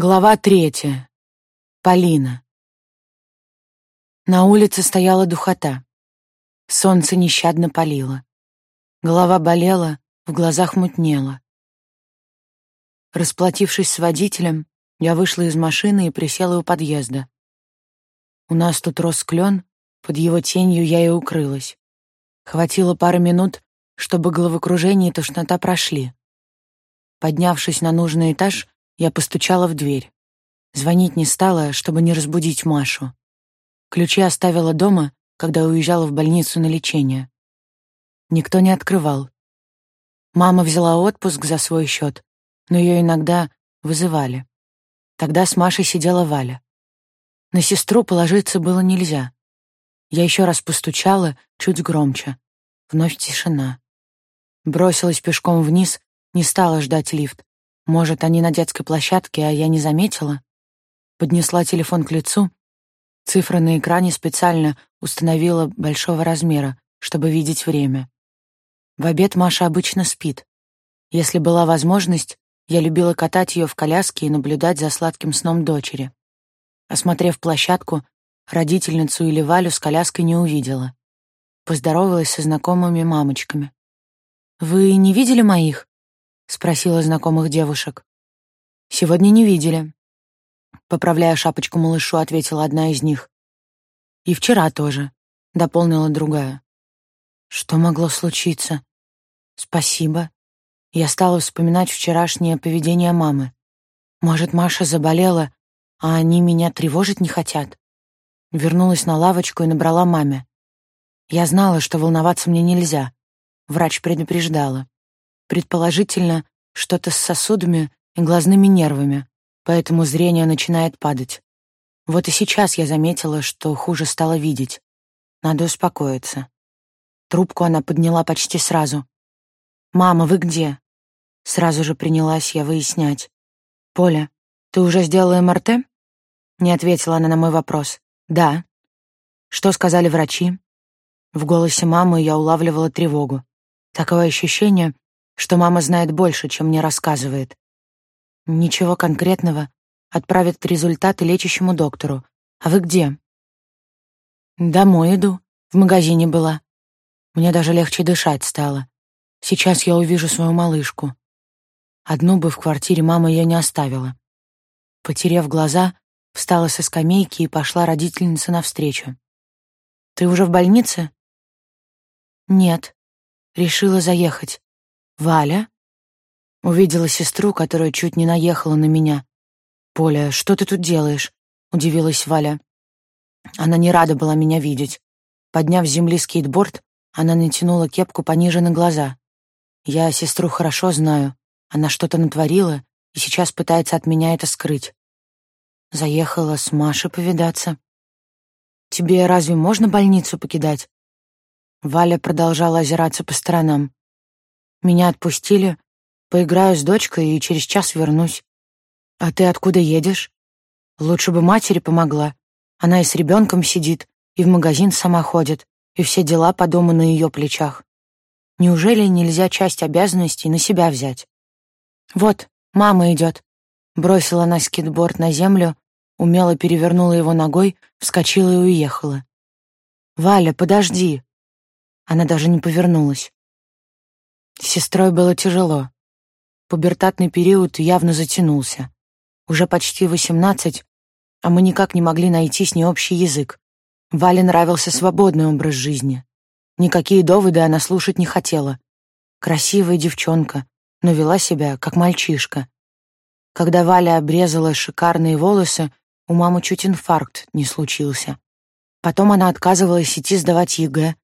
Глава третья. Полина. На улице стояла духота. Солнце нещадно палило. Голова болела, в глазах мутнело. Расплатившись с водителем, я вышла из машины и присела у подъезда. У нас тут рос клен, под его тенью я и укрылась. Хватило пары минут, чтобы головокружение и тошнота прошли. Поднявшись на нужный этаж, я постучала в дверь. Звонить не стала, чтобы не разбудить Машу. Ключи оставила дома, когда уезжала в больницу на лечение. Никто не открывал. Мама взяла отпуск за свой счет, но ее иногда вызывали. Тогда с Машей сидела Валя. На сестру положиться было нельзя. Я еще раз постучала, чуть громче. Вновь тишина. Бросилась пешком вниз, не стала ждать лифт. Может, они на детской площадке, а я не заметила? Поднесла телефон к лицу. Цифра на экране специально установила большого размера, чтобы видеть время. В обед Маша обычно спит. Если была возможность, я любила катать ее в коляске и наблюдать за сладким сном дочери. Осмотрев площадку, родительницу или Валю с коляской не увидела. Поздоровалась со знакомыми мамочками. «Вы не видели моих?» — спросила знакомых девушек. «Сегодня не видели». Поправляя шапочку малышу, ответила одна из них. «И вчера тоже», — дополнила другая. «Что могло случиться?» «Спасибо». Я стала вспоминать вчерашнее поведение мамы. Может, Маша заболела, а они меня тревожить не хотят? Вернулась на лавочку и набрала маме. Я знала, что волноваться мне нельзя. Врач предупреждала. Предположительно, что-то с сосудами и глазными нервами, поэтому зрение начинает падать. Вот и сейчас я заметила, что хуже стало видеть. Надо успокоиться. Трубку она подняла почти сразу. «Мама, вы где?» Сразу же принялась я выяснять. «Поля, ты уже сделала МРТ?» Не ответила она на мой вопрос. «Да». «Что сказали врачи?» В голосе мамы я улавливала тревогу. Такое ощущение, что мама знает больше, чем мне рассказывает. Ничего конкретного. Отправят результаты лечащему доктору. А вы где? Домой иду. В магазине была. Мне даже легче дышать стало. Сейчас я увижу свою малышку. Одну бы в квартире мама ее не оставила. Потерев глаза, встала со скамейки и пошла родительнице навстречу. «Ты уже в больнице?» «Нет. Решила заехать. «Валя?» Увидела сестру, которая чуть не наехала на меня. «Поля, что ты тут делаешь?» — удивилась Валя. Она не рада была меня видеть. Подняв с земли скейтборд, она натянула кепку пониже на глаза. Я сестру хорошо знаю. Она что-то натворила и сейчас пытается от меня это скрыть. Заехала с Машей повидаться. «Тебе разве можно больницу покидать?» Валя продолжала озираться по сторонам. Меня отпустили. Поиграю с дочкой и через час вернусь. А ты откуда едешь? Лучше бы матери помогла. Она и с ребенком сидит, и в магазин сама ходит, и все дела по дому на ее плечах. Неужели нельзя часть обязанностей на себя взять? Вот, мама идет. Бросила на скейтборд на землю, умело перевернула его ногой, вскочила и уехала. «Валя, подожди!» Она даже не повернулась. С сестрой было тяжело. Пубертатный период явно затянулся. Уже почти восемнадцать, а мы никак не могли найти с ней общий язык. Вале нравился свободный образ жизни. Никакие доводы она слушать не хотела. Красивая девчонка, но вела себя как мальчишка. Когда Валя обрезала шикарные волосы, у мамы чуть инфаркт не случился. Потом она отказывалась идти сдавать ЕГЭ.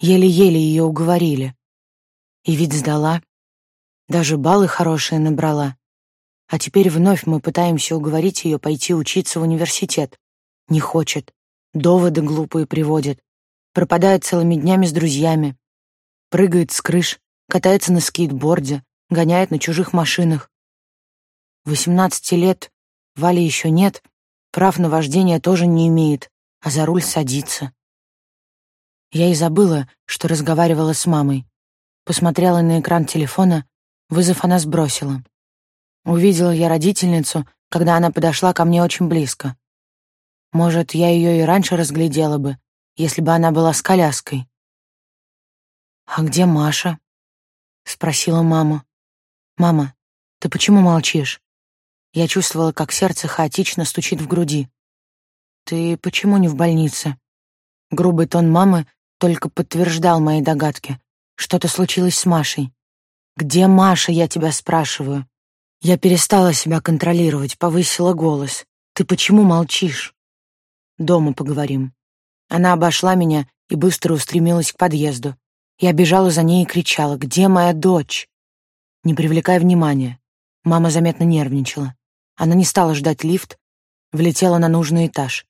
Еле-еле ее уговорили. И ведь сдала. Даже баллы хорошие набрала. А теперь вновь мы пытаемся уговорить ее пойти учиться в университет. Не хочет. Доводы глупые приводит. Пропадает целыми днями с друзьями. Прыгает с крыш, катается на скейтборде, гоняет на чужих машинах. Восемнадцати лет Вали еще нет, прав на вождение тоже не имеет, а за руль садится. Я и забыла, что разговаривала с мамой. Посмотрела на экран телефона, вызов она сбросила. Увидела я родительницу, когда она подошла ко мне очень близко. Может, я ее и раньше разглядела бы, если бы она была с коляской. «А где Маша?» — спросила мама. «Мама, ты почему молчишь?» Я чувствовала, как сердце хаотично стучит в груди. «Ты почему не в больнице?» Грубый тон мамы только подтверждал мои догадки. Что-то случилось с Машей. «Где Маша, я тебя спрашиваю?» Я перестала себя контролировать, повысила голос. «Ты почему молчишь?» «Дома поговорим». Она обошла меня и быстро устремилась к подъезду. Я бежала за ней и кричала «Где моя дочь?» Не привлекая внимания. Мама заметно нервничала. Она не стала ждать лифт, влетела на нужный этаж.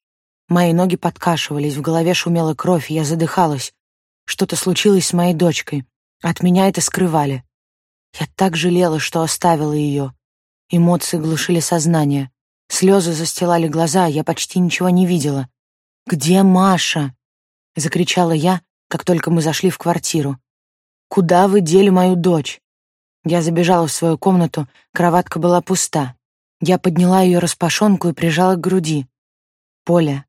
Мои ноги подкашивались, в голове шумела кровь, я задыхалась. Что-то случилось с моей дочкой. От меня это скрывали. Я так жалела, что оставила ее. Эмоции глушили сознание. Слезы застилали глаза, я почти ничего не видела. «Где Маша?» — закричала я, как только мы зашли в квартиру. «Куда вы дели мою дочь?» Я забежала в свою комнату, кроватка была пуста. Я подняла ее распашонку и прижала к груди. «Поля,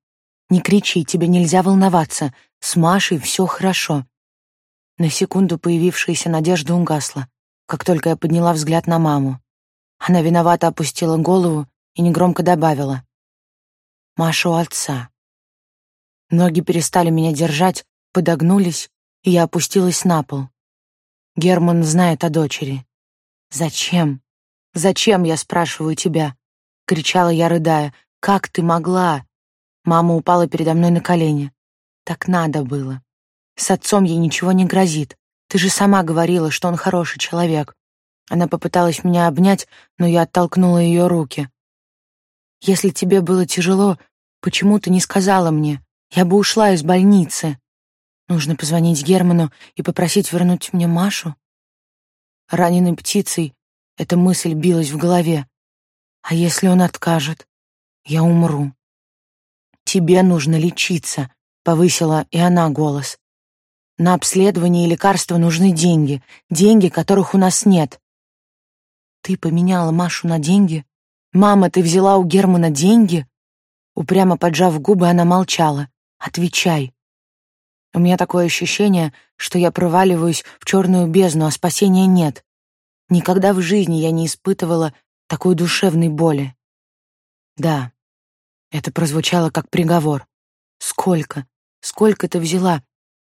не кричи, тебе нельзя волноваться. С Машей все хорошо». На секунду появившаяся надежда угасла, как только я подняла взгляд на маму. Она виновато опустила голову и негромко добавила. «Маша у отца». Ноги перестали меня держать, подогнулись, и я опустилась на пол. Герман знает о дочери. «Зачем? Зачем, я спрашиваю тебя?» — кричала я, рыдая. «Как ты могла?» Мама упала передо мной на колени. «Так надо было. С отцом ей ничего не грозит. Ты же сама говорила, что он хороший человек». Она попыталась меня обнять, но я оттолкнула ее руки. «Если тебе было тяжело, почему ты не сказала мне? Я бы ушла из больницы». Нужно позвонить Герману и попросить вернуть мне Машу? Раненой птицей эта мысль билась в голове. А если он откажет? Я умру. «Тебе нужно лечиться», — повысила и она голос. «На обследование и лекарства нужны деньги, деньги, которых у нас нет». «Ты поменяла Машу на деньги? Мама, ты взяла у Германа деньги?» Упрямо поджав губы, она молчала. «Отвечай». У меня такое ощущение, что я проваливаюсь в черную бездну, а спасения нет. Никогда в жизни я не испытывала такой душевной боли. Да, это прозвучало как приговор. Сколько? Сколько ты взяла?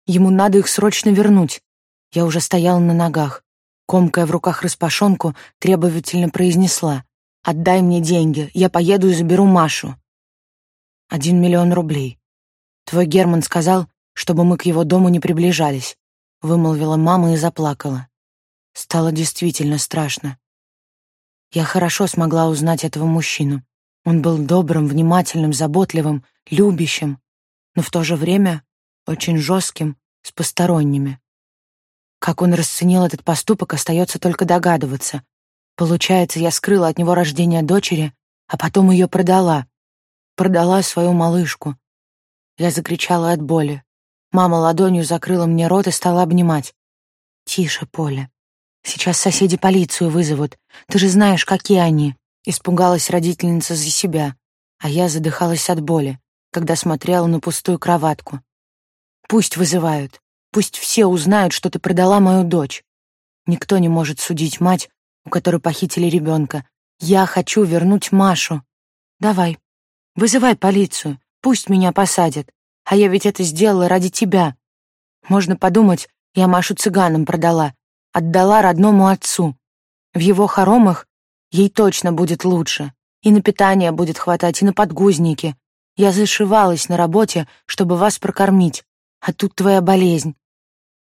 Ему надо их срочно вернуть. Я уже стояла на ногах. Комкая в руках распашонку, требовательно произнесла. «Отдай мне деньги, я поеду и заберу Машу». «Один миллион рублей. Твой Герман сказал, чтобы мы к его дому не приближались», — вымолвила мама и заплакала. Стало действительно страшно. Я хорошо смогла узнать этого мужчину. Он был добрым, внимательным, заботливым, любящим, но в то же время очень жестким, с посторонними. Как он расценил этот поступок, остается только догадываться. Получается, я скрыла от него рождение дочери, а потом ее продала. Продала свою малышку. Я закричала от боли. Мама ладонью закрыла мне рот и стала обнимать. «Тише, Поля. Сейчас соседи полицию вызовут. Ты же знаешь, какие они». Испугалась родительница за себя, а я задыхалась от боли, когда смотрела на пустую кроватку. «Пусть вызывают. Пусть все узнают, что ты продала мою дочь. Никто не может судить мать, у которой похитили ребенка. Я хочу вернуть Машу. Давай, вызывай полицию. Пусть меня посадят. А я ведь это сделала ради тебя. Можно подумать, я Машу цыганам продала, отдала родному отцу. В его хоромах ей точно будет лучше. И на питание будет хватать, и на подгузники. Я зашивалась на работе, чтобы вас прокормить. А тут твоя болезнь.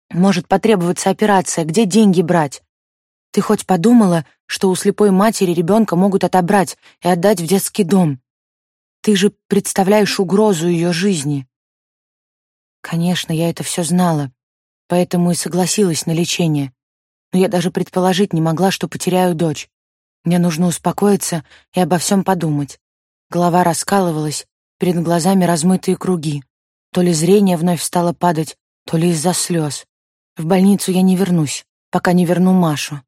Может потребоваться операция, где деньги брать? Ты хоть подумала, что у слепой матери ребенка могут отобрать и отдать в детский дом? Ты же представляешь угрозу ее жизни. Конечно, я это все знала, поэтому и согласилась на лечение. Но я даже предположить не могла, что потеряю дочь. Мне нужно успокоиться и обо всем подумать. Голова раскалывалась, перед глазами размытые круги. То ли зрение вновь стало падать, то ли из-за слез. В больницу я не вернусь, пока не верну Машу.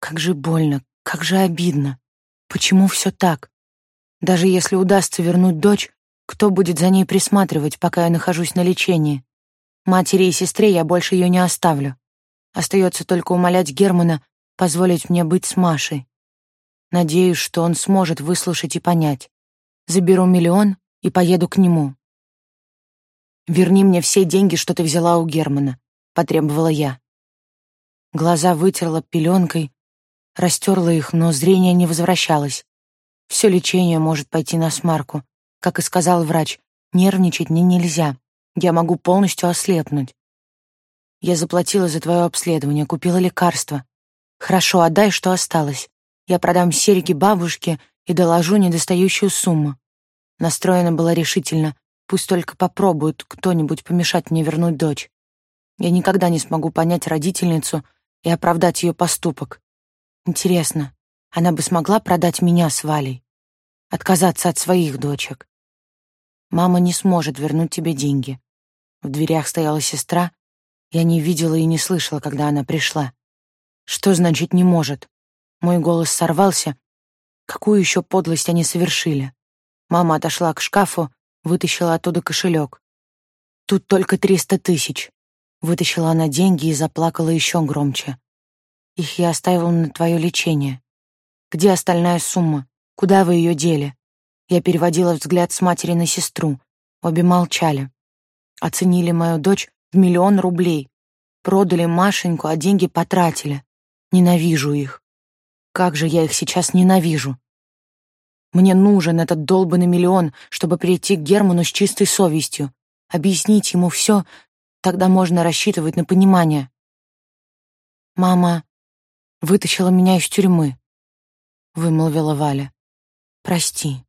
Как же больно, как же обидно. Почему все так? Даже если удастся вернуть дочь, кто будет за ней присматривать, пока я нахожусь на лечении? Матери и сестре я больше ее не оставлю. Остается только умолять Германа позволить мне быть с Машей. Надеюсь, что он сможет выслушать и понять. Заберу миллион и поеду к нему. «Верни мне все деньги, что ты взяла у Германа», — потребовала я. Глаза вытерла пеленкой, растерла их, но зрение не возвращалось. Все лечение может пойти на смарку. Как и сказал врач, нервничать мне нельзя. Я могу полностью ослепнуть. Я заплатила за твое обследование, купила лекарства. Хорошо, отдай, что осталось. Я продам серьги бабушке и доложу недостающую сумму. Настроена была решительно. Пусть только попробует кто-нибудь помешать мне вернуть дочь. Я никогда не смогу понять родительницу и оправдать ее поступок. Интересно, она бы смогла продать меня с Валей? Отказаться от своих дочек? Мама не сможет вернуть тебе деньги. В дверях стояла сестра. Я не видела и не слышала, когда она пришла. Что значит «не может»? Мой голос сорвался. Какую еще подлость они совершили? Мама отошла к шкафу, вытащила оттуда кошелек. «Тут только триста тысяч». Вытащила она деньги и заплакала еще громче. «Их я оставила на твое лечение. Где остальная сумма? Куда вы ее дели?» Я переводила взгляд с матери на сестру. Обе молчали. Оценили мою дочь в миллион рублей. Продали Машеньку, а деньги потратили. Ненавижу их. Как же я их сейчас ненавижу. Мне нужен этот долбанный миллион, чтобы прийти к Герману с чистой совестью, объяснить ему все, тогда можно рассчитывать на понимание. Мама вытащила меня из тюрьмы, вымолвила Валя. Прости.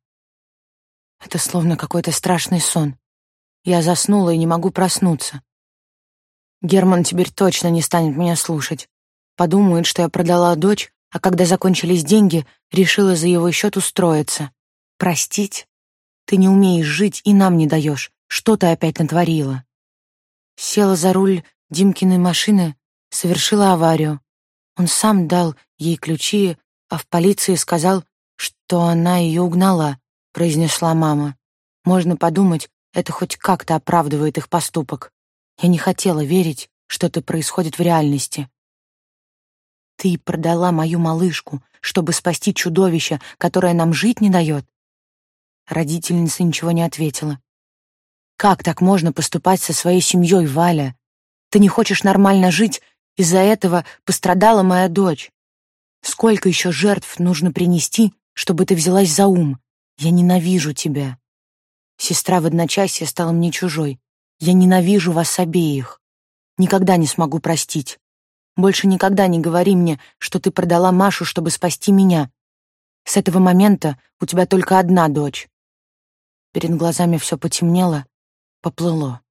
Это словно какой-то страшный сон. Я заснула и не могу проснуться. Герман теперь точно не станет меня слушать. Подумает, что я продала дочь, а когда закончились деньги, решила за его счет устроиться. Простить? Ты не умеешь жить и нам не даешь. Что ты опять натворила? Села за руль Димкиной машины, совершила аварию. Он сам дал ей ключи, а в полиции сказал, что она ее угнала произнесла мама. Можно подумать, это хоть как-то оправдывает их поступок. Я не хотела верить, что это происходит в реальности. Ты продала мою малышку, чтобы спасти чудовище, которое нам жить не дает. Родительница ничего не ответила. Как так можно поступать со своей семьей, Валя? Ты не хочешь нормально жить, из-за этого пострадала моя дочь. Сколько еще жертв нужно принести, чтобы ты взялась за ум? Я ненавижу тебя. Сестра в одночасье стала мне чужой. Я ненавижу вас обеих. Никогда не смогу простить. Больше никогда не говори мне, что ты продала Машу, чтобы спасти меня. С этого момента у тебя только одна дочь. Перед глазами все потемнело, поплыло.